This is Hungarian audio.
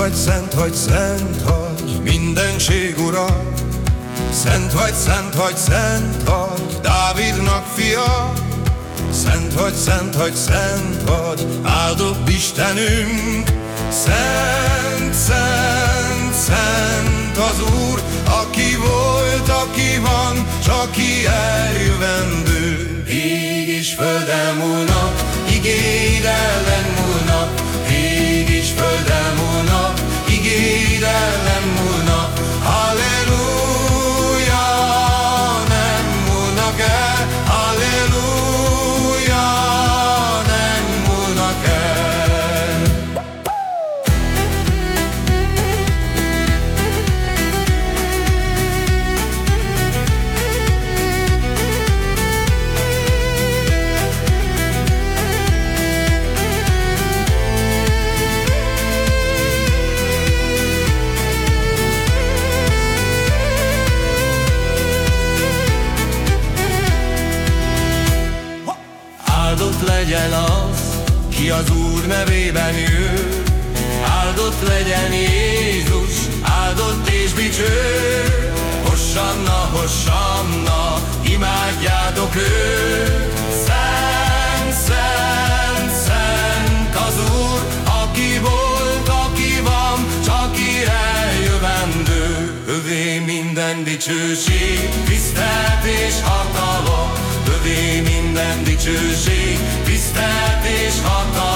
Vagy, szent vagy, mindenség ura. Szent vagy, szent vagy, szent vagy, Dávidnak fia. Szent vagy, szent vagy, szent vagy, áldott Istenünk. Szent, szent, szent az Úr, aki volt, aki van, s aki eljövendő. Ég és földel múlnak, igéd legyen az, ki az Úr nevében jő. Áldott legyen Jézus, áldott és dicső. Hossanna, hossanna, imádjátok őt. Szent, szent, szent az Úr, aki volt, aki van, csak ki eljövendő. Övé minden dicsőség, tisztelt és hatalom, Övé minden dicsőség, tisztelt és hatalmas.